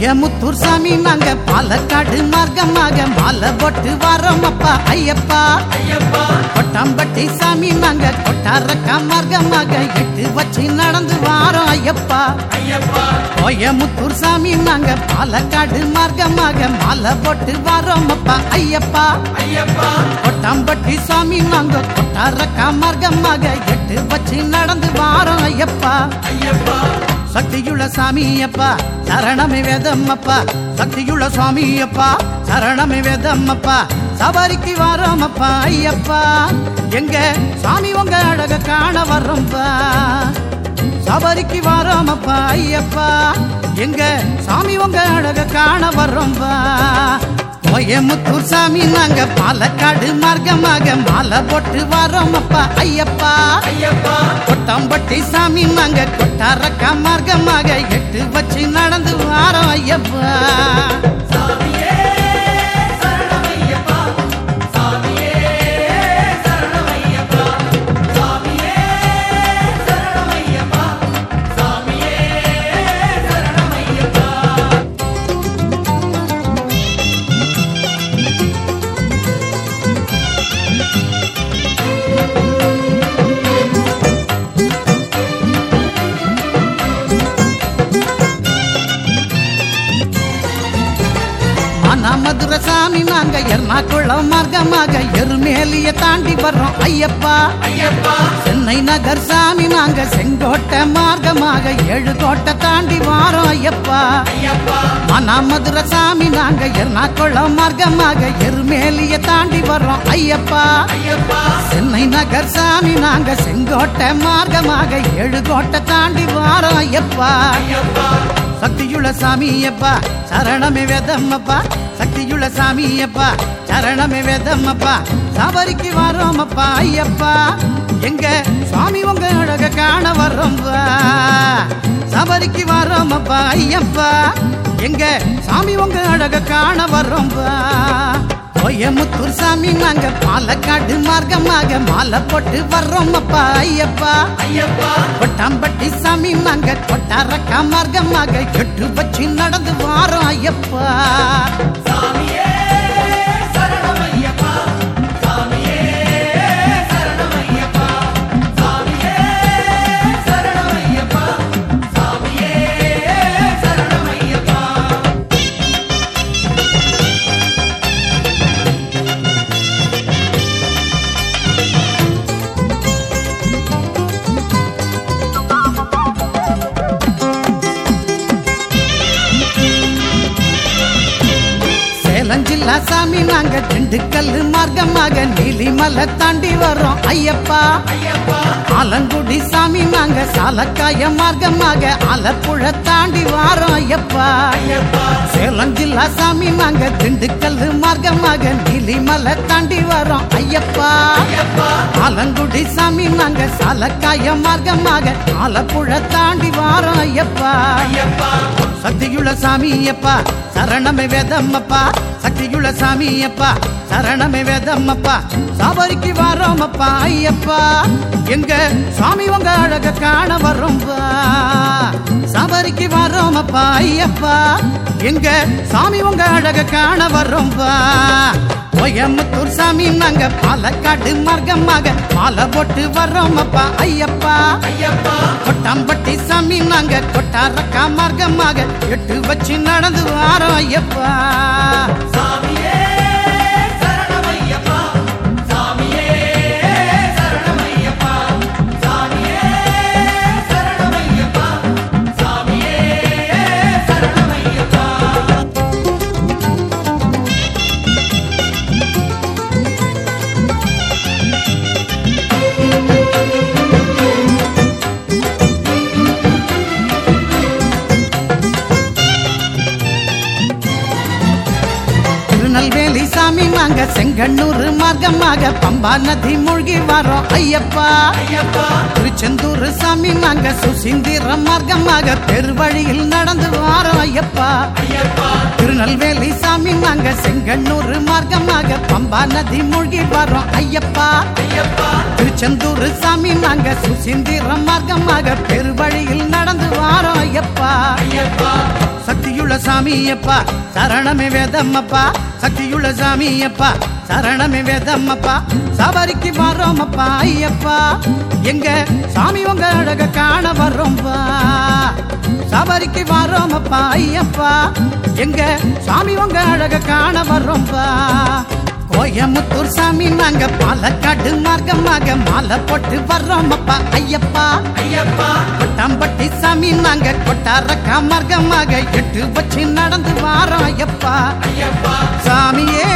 கோயமுத்தூர் சாமி நாங்க பாலக்காடு மார்க்கமாக மாலை போட்டு வரோம் அப்பா ஐயப்பா. கொட்டாம்பட்டி சாமி நாங்க கொட்டாரக்கா மார்க்கமாக எட்டு வச்சு நடந்து வாரோம் ஐயப்பா. கோயமுத்தூர் சாமி நாங்க பாலக்காடு மார்க்கமாக மாலை போட்டு வரோம் அப்பா ஐயப்பா. கொட்டாம்பட்டி சாமி நாங்க கொட்டாரக்கா மார்க்கமாக எட்டு வச்சு நடந்து வாரோம் ஐயப்பா. சக்தியுள்ள சாமி அப்பா சரணமே வேதம் அப்பா சக்தியுள்ள சுவாமி அப்பா சரணமே வேதம் அப்பா சபரிக்கு வரோம் அப்பா ஐயப்பா. எங்க சாமி உங்க அழக காண வர்றம்பா. சபரிக்கு வரோம் அப்பா ஐயப்பா. எங்க சாமி உங்க அழக காண வர்றம்பா. கோயமுத்தூர் சாமி நாங்க பாலக்காடு மார்க்கமாக மாலை போட்டு வரோம் அப்பா ஐயப்பா. கொட்டாம்பட்டி சாமி நாங்க கொட்டாரக்கா மார்க்கமாக எட்டு வச்சு நடந்து வாரோம் ஐயப்பா. ஆனா மதுரை சாமி நாங்க எர்ணாகுளம் மார்க்கமாக எருமேலிய தாண்டி வர்றோம். ஐயப்பா. சென்னை நகர் சாமி நாங்க செங்கோட்டை மார்க்கமாக ஏழு கோட்டை தாண்டி வாரோம் ஐயப்பா. ஆனா மதுரை சாமி நாங்க எர்ணாகுளம் மார்க்கமாக எருமேலிய தாண்டி வர்றோம் ஐயப்பா. சென்னை நகர் சாமி நாங்க செங்கோட்டை மார்க்கமாக ஏழு கோட்டை தாண்டி வாரோம் ஐயப்பா. சக்தியுள்ள சாமியப்பா சரணமே வேதம்மப்பா சக்தியுள்ள சாமியப்பா சரணமே வேதம்மப்பா சபரிக்கு வரோமப்பா ஐயப்பா. எங்க சுவாமி உங்க அழக காண வரோம்பா சபரிக்கு வரோமப்பா ஐயப்பா. எங்க சாமி உங்க அழக காண வரோம்பா கோயமுத்தூர் சாமி நாங்க பாலக்காடு மார்க்கமாக மாலை போட்டு வர்றோம் அப்பா ஐயப்பா. கொட்டாம்பட்டி சாமி நாங்க கொட்டாரக்கா மார்க்கமாக எட்டு வச்சு நடந்து வாரோம் ஐயப்பா. சேலம் ஜில்லா சாமி நாங்க திண்டுக்கல் மார்க்கமாக நீலிமலை தாண்டி வரோம் ஐயப்பா ஆலங்குடி சாமி நாங்க சாலக்காய மார்க்கமாக ஆலப்புழ தாண்டி வாரோம். ஐயப்பா சேலம் ஜில்லா சாமி நாங்க திண்டுக்கல் மார்க்கமாக நீலிமலை தாண்டி வரோம் ஐயப்பா ஆலங்குடி சாமி நாங்க சாலக்காய மார்க்கமாக ஆலப்புழ தாண்டி வாரோம். ஐயப்பா சக்தியுள்ள சாமியப்பா சரணமை வேதம்மப்பா சக்தியுள்ள சாமியப்பா சரணமை வேதம்மப்பா சபரிக்கு வரோமப்பா ஐயப்பா. எங்க சுவாமி உங்க அழக காண வரோம்பா. சபரிக்கு வரோமப்பா ஐயப்பா. எங்க சாமி உங்க அழக காண வரோம்பா. கோயம்புத்தூர் சாமி நாங்க பாலக்காடு மார்க்கமாக. மாலை போட்டு வரோம் அப்பா ஐயப்பா. கொட்டாம்பட்டி சாமி நாங்க கொட்டாரக்கா மார்க்கமாக. எட்டு வச்சு நடந்து வாரோம் ஐயப்பா. திருநெல்வேலி செங்கண்ணூர் மார்க்கமாக பம்பா நதி மூழ்கி வரோம். ஐயப்பா. திருச்செந்தூர் சாமி நாங்க சுசீந்திர மார்க்கமாக பெருவழியில் நடந்து வாரோம். ஐயப்பா. திருநெல்வேலி சாமி நாங்க செங்கண்ணூர் மார்க்கமாக பம்பா நதி மூழ்கி வரோம். ஐயப்பா. திருச்செந்தூர் சாமி நாங்க சுசீந்திர மார்க்கமாக பெருவழியில் நடந்து வாரோம். ஐயப்பா. சக்தியுள்ள சாமி சாமியப்பா. சரணமே வேதம்மப்பா சக்தியுள்ள சாமியப்பா. சரணமே வேதம்மப்பா. சபரிக்கு வரோமப்பா ஐயப்பா. எங்க சாமி உங்க அழக காண வரோம்பா சபரிக்கு வரோமப்பா ஐயப்பா. எங்க சாமி உங்க அழக காண வரோம்பா கோயமுத்தூர் சாமி நாங்க பாலக்காடு மார்க்கமாக மாலை போட்டு வர்றோமப்பா ஐயப்பா. ஐயப்பா. கொட்டாம்பட்டி சாமி நாங்க கொட்டாரக்கா மார்க்கமாக எட்டு வச்சு நடந்து வாரோம் ஐயப்பா. ஐயப்பா. சாமியே.